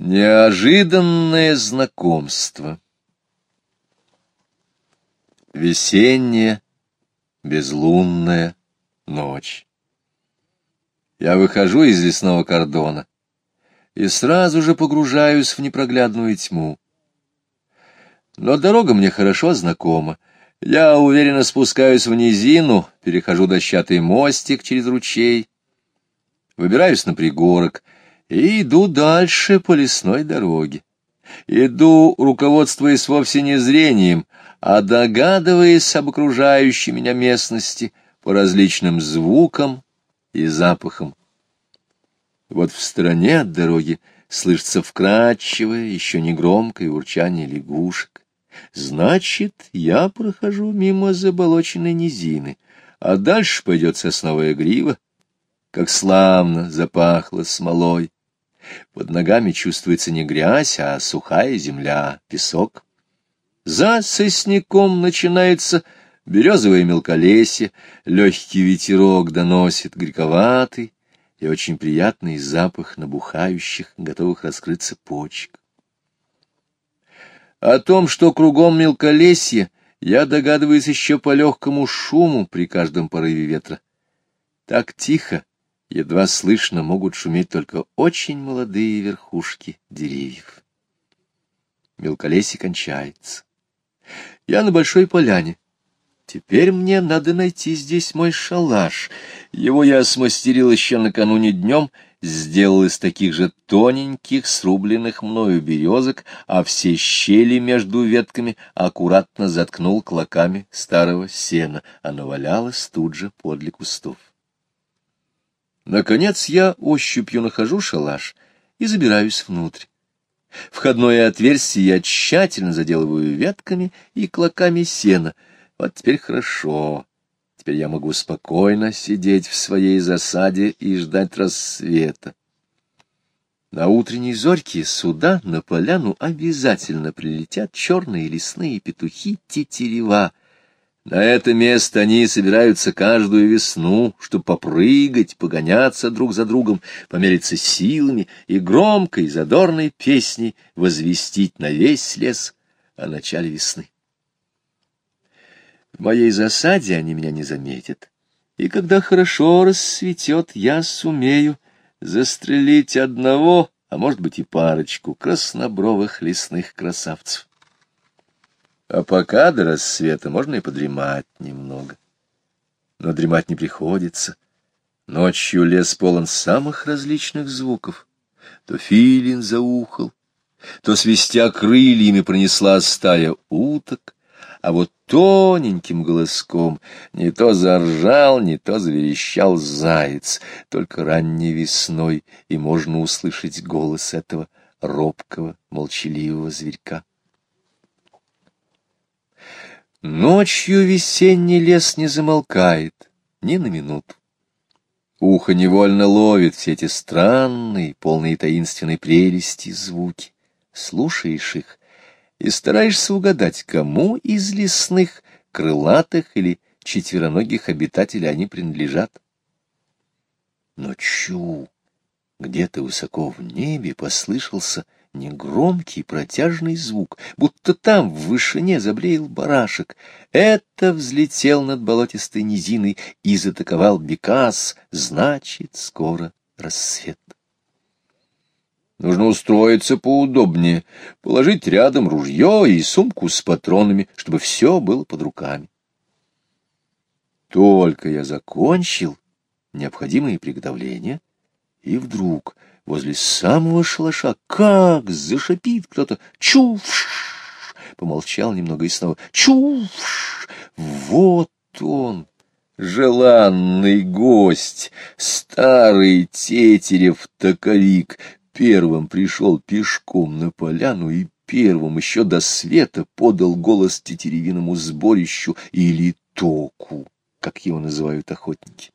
Неожиданное знакомство. Весенняя, безлунная ночь. Я выхожу из лесного кордона и сразу же погружаюсь в непроглядную тьму. Но дорога мне хорошо знакома. Я уверенно спускаюсь в низину, перехожу дощатый мостик через ручей, выбираюсь на пригорок и иду дальше по лесной дороге. Иду, руководствуясь вовсе не зрением, а догадываясь об окружающей меня местности по различным звукам и запахам. Вот в стороне от дороги слышится вкрадчивое, еще не громкое урчание лягушек. Значит, я прохожу мимо заболоченной низины, а дальше пойдет сосновая грива, как славно запахло смолой. Под ногами чувствуется не грязь, а сухая земля, песок. За сосняком начинается березовое мелколесье, легкий ветерок доносит горьковатый и очень приятный запах набухающих, готовых раскрыться почек. О том, что кругом мелколесье, я догадываюсь еще по легкому шуму при каждом порыве ветра. Так тихо, едва слышно могут шуметь только очень молодые верхушки деревьев. Мелколесье кончается. Я на большой поляне. Теперь мне надо найти здесь мой шалаш. Его я смастерил еще накануне днем, сделал из таких же тоненьких, срубленных мною березок, а все щели между ветками аккуратно заткнул клоками старого сена. Оно валялось тут же подле кустов. Наконец я ощупью нахожу шалаш и забираюсь внутрь. Входное отверстие я тщательно заделываю ветками и клоками сена. Вот теперь хорошо. Теперь я могу спокойно сидеть в своей засаде и ждать рассвета. На утренней зорьке сюда, на поляну, обязательно прилетят черные лесные петухи-тетерева — на это место они собираются каждую весну, чтобы попрыгать, погоняться друг за другом, помериться силами и громкой задорной песней возвестить на весь лес о начале весны. В моей засаде они меня не заметят, и когда хорошо рассветет, я сумею застрелить одного, а может быть и парочку краснобровых лесных красавцев. А пока до рассвета можно и подремать немного. Но дремать не приходится. Ночью лес полон самых различных звуков. То филин заухал, то, свистя крыльями, пронесла стая уток, а вот тоненьким голоском не то заржал, не то заверещал заяц, только ранней весной, и можно услышать голос этого робкого, молчаливого зверька. Ночью весенний лес не замолкает ни на минуту. Ухо невольно ловит все эти странные, полные таинственной прелести звуки. Слушаешь их и стараешься угадать, кому из лесных, крылатых или четвероногих обитателей они принадлежат. Но чу! Где-то высоко в небе послышался негромкий протяжный звук, будто там в вышине заблеял барашек. Это взлетел над болотистой низиной и затаковал Бекас, значит, скоро рассвет. Нужно устроиться поудобнее, положить рядом ружье и сумку с патронами, чтобы все было под руками. Только я закончил необходимые приготовления, и вдруг возле самого шалаша. Как зашипит кто-то! Чуф! Помолчал немного и снова. Чуф! Вот он! Желанный гость, старый тетерев таковик, первым пришел пешком на поляну и первым еще до света подал голос тетеревиному сборищу или току, как его называют охотники.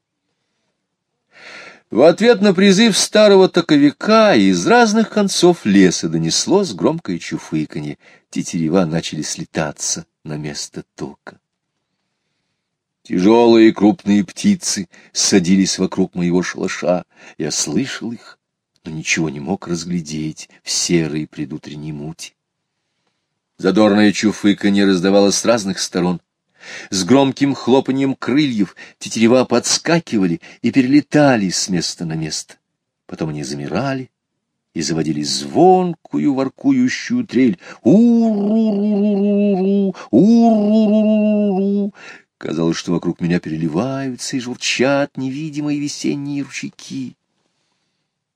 В ответ на призыв старого таковика из разных концов леса донеслось громкое чуфыканье. Тетерева начали слетаться на место тока. Тяжелые крупные птицы садились вокруг моего шалаша. Я слышал их, но ничего не мог разглядеть в серой предутренней мути. Задорное чуфыканье раздавалось с разных сторон. С громким хлопаньем крыльев тетерева подскакивали и перелетали с места на место. Потом они замирали и заводили звонкую воркующую трель. У-ру-ру-ру-ру-ру, у-ру-ру-ру-ру-ру. Казалось, что вокруг меня переливаются и журчат невидимые весенние ручейки.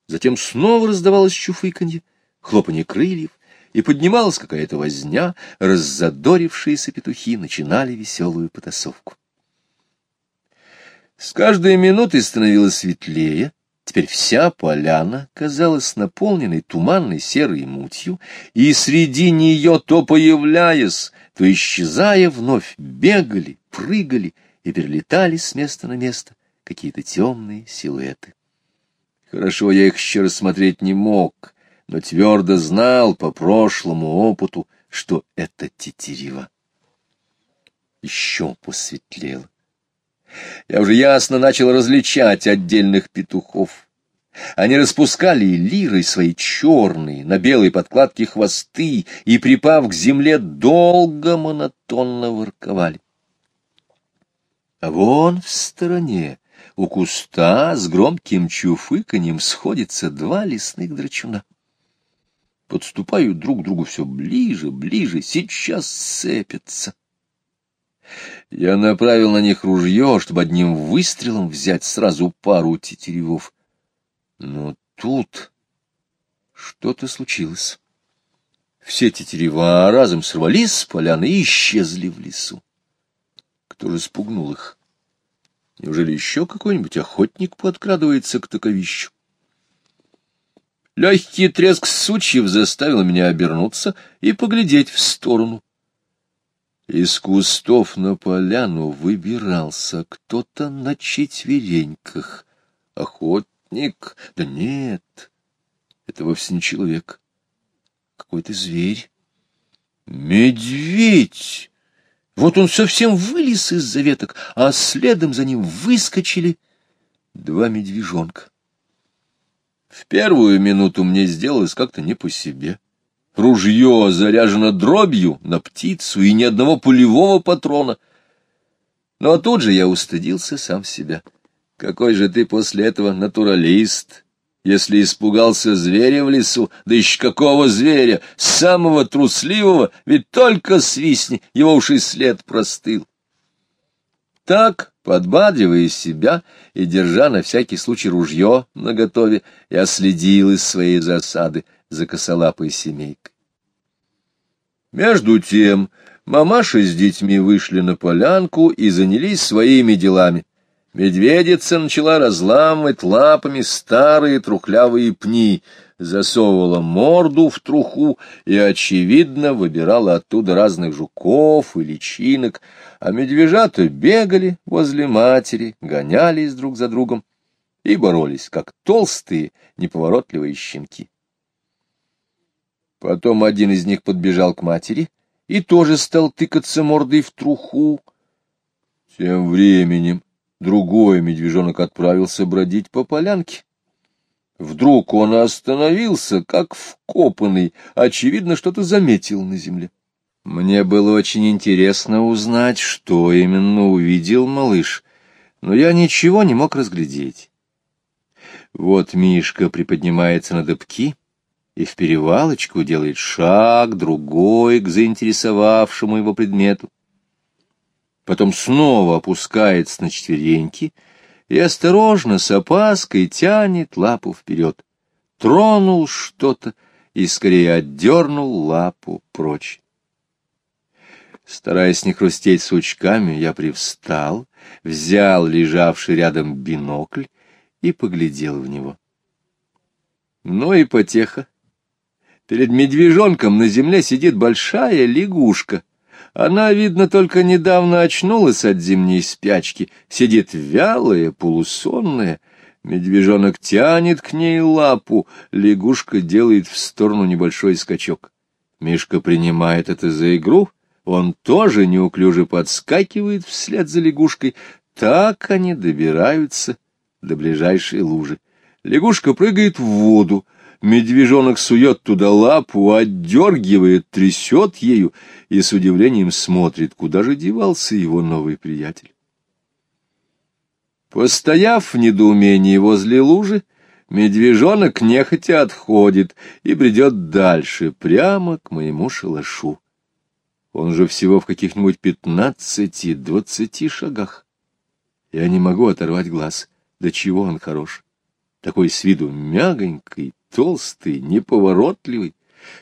Затем снова раздавалось чуфыканье, хлопанье крыльев, и поднималась какая-то возня, раззадорившиеся петухи начинали веселую потасовку. С каждой минутой становилось светлее, теперь вся поляна казалась наполненной туманной серой мутью, и среди нее, то появляясь, то исчезая вновь, бегали, прыгали и перелетали с места на место какие-то темные силуэты. Хорошо я их еще рассмотреть не мог, но твердо знал по прошлому опыту, что это тетерева. Еще посветлело. Я уже ясно начал различать отдельных петухов. Они распускали лирой свои черные, на белой подкладке хвосты и, припав к земле, долго монотонно ворковали. А вон в стороне, у куста, с громким чуфыканьем сходятся два лесных драчуна подступают друг к другу все ближе, ближе, сейчас сцепятся. Я направил на них ружье, чтобы одним выстрелом взять сразу пару тетеревов. Но тут что-то случилось. Все тетерева разом сорвались с поляны и исчезли в лесу. Кто же спугнул их? Неужели еще какой-нибудь охотник подкрадывается к таковищу? Легкий треск сучьев заставил меня обернуться и поглядеть в сторону. Из кустов на поляну выбирался кто-то на четвереньках. Охотник? Да нет, это вовсе не человек. Какой-то зверь. Медведь! Вот он совсем вылез из-за веток, а следом за ним выскочили два медвежонка. В первую минуту мне сделалось как-то не по себе. Ружье заряжено дробью на птицу и ни одного пулевого патрона. Но тут же я устыдился сам себя. Какой же ты после этого натуралист, если испугался зверя в лесу, да еще какого зверя, самого трусливого, ведь только свистни, его уж и след простыл. Так, подбадривая себя и держа на всякий случай ружье наготове, я следил из своей засады за косолапой семейкой. Между тем мамаша с детьми вышли на полянку и занялись своими делами. Медведица начала разламывать лапами старые трухлявые пни, засовывала морду в труху и, очевидно, выбирала оттуда разных жуков и личинок, а медвежата бегали возле матери, гонялись друг за другом и боролись, как толстые, неповоротливые щенки. Потом один из них подбежал к матери и тоже стал тыкаться мордой в труху. Тем временем другой медвежонок отправился бродить по полянке. Вдруг он остановился, как вкопанный, очевидно, что-то заметил на земле. Мне было очень интересно узнать, что именно увидел малыш, но я ничего не мог разглядеть. Вот Мишка приподнимается на дыбки и в перевалочку делает шаг другой к заинтересовавшему его предмету. Потом снова опускается на четвереньки — и осторожно, с опаской, тянет лапу вперед. Тронул что-то и скорее отдернул лапу прочь. Стараясь не хрустеть сучками, я привстал, взял лежавший рядом бинокль и поглядел в него. Ну и потеха. Перед медвежонком на земле сидит большая лягушка, она, видно, только недавно очнулась от зимней спячки, сидит вялая, полусонная. Медвежонок тянет к ней лапу, лягушка делает в сторону небольшой скачок. Мишка принимает это за игру, он тоже неуклюже подскакивает вслед за лягушкой. Так они добираются до ближайшей лужи. Лягушка прыгает в воду, медвежонок сует туда лапу, отдергивает, трясет ею и с удивлением смотрит, куда же девался его новый приятель. Постояв в недоумении возле лужи, медвежонок нехотя отходит и бредет дальше, прямо к моему шалашу. Он же всего в каких-нибудь пятнадцати-двадцати шагах. Я не могу оторвать глаз. До чего он хорош. Такой с виду мягонький, толстый, неповоротливый.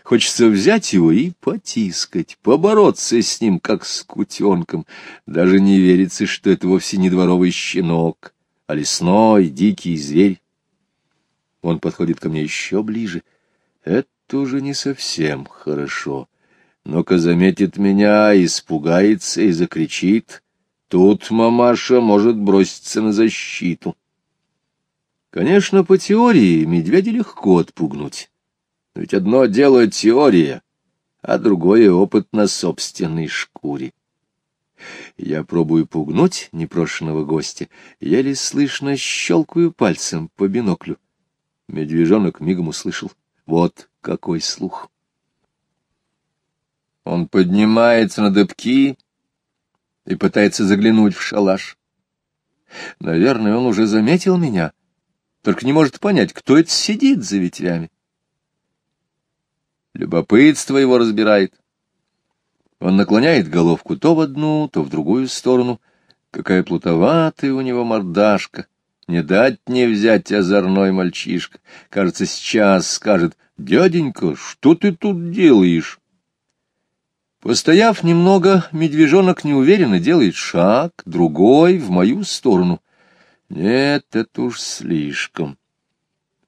Хочется взять его и потискать, побороться с ним, как с кутенком. Даже не верится, что это вовсе не дворовый щенок, а лесной, дикий зверь. Он подходит ко мне еще ближе. Это уже не совсем хорошо. Но-ка заметит меня, испугается и закричит. Тут мамаша может броситься на защиту. Конечно, по теории медведя легко отпугнуть. Но ведь одно дело теория, а другое — опыт на собственной шкуре. Я пробую пугнуть непрошенного гостя, еле слышно щелкаю пальцем по биноклю. Медвежонок мигом услышал. Вот какой слух! Он поднимается на дыбки и пытается заглянуть в шалаш. Наверное, он уже заметил меня, только не может понять, кто это сидит за ветвями. Любопытство его разбирает. Он наклоняет головку то в одну, то в другую сторону. Какая плутоватая у него мордашка. Не дать не взять озорной мальчишка. Кажется, сейчас скажет, «Дяденька, что ты тут делаешь?» Постояв немного, медвежонок неуверенно делает шаг, другой, в мою сторону. Нет, это уж слишком.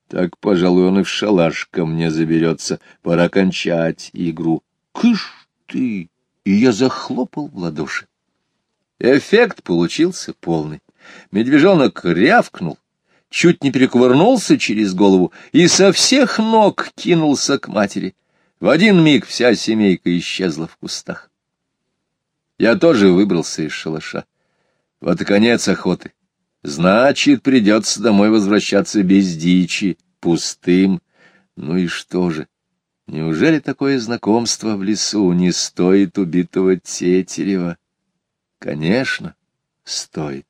Так, пожалуй, он и в шалаш ко мне заберется. Пора кончать игру. Кыш ты! И я захлопал в ладоши. Эффект получился полный. Медвежонок рявкнул, чуть не перекувырнулся через голову и со всех ног кинулся к матери. В один миг вся семейка исчезла в кустах. Я тоже выбрался из шалаша. Вот и конец охоты. Значит, придется домой возвращаться без дичи, пустым. Ну и что же? Неужели такое знакомство в лесу не стоит убитого Тетерева? Конечно, стоит.